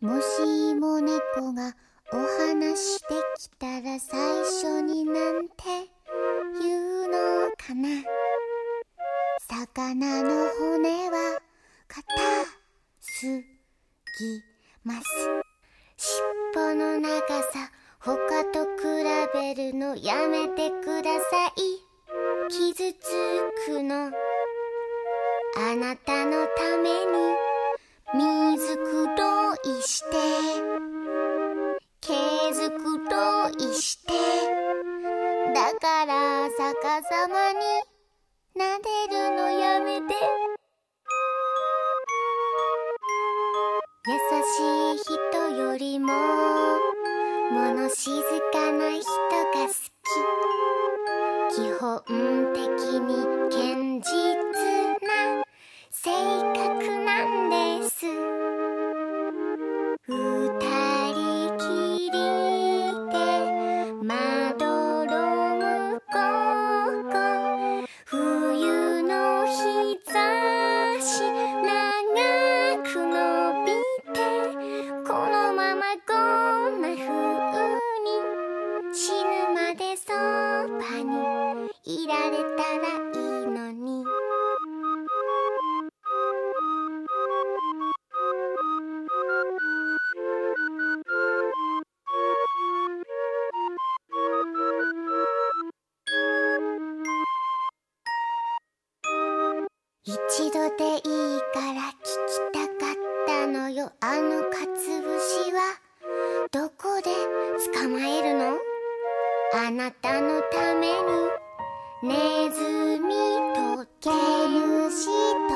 もしも猫がお話できたら最初になんて言うのかな？魚の骨は硬すぎます。尻尾の長さ他と比べるのやめてください。傷つくの。あなたのためにから逆さまに撫でるのやめて。優しい人よりも物静かな人が好き。基本的にいられたらいいのに。一度でいいから聞きたかったのよ。あのかつぶしはどこで捕まえるの？あなたのために。「ねずみとけむしと」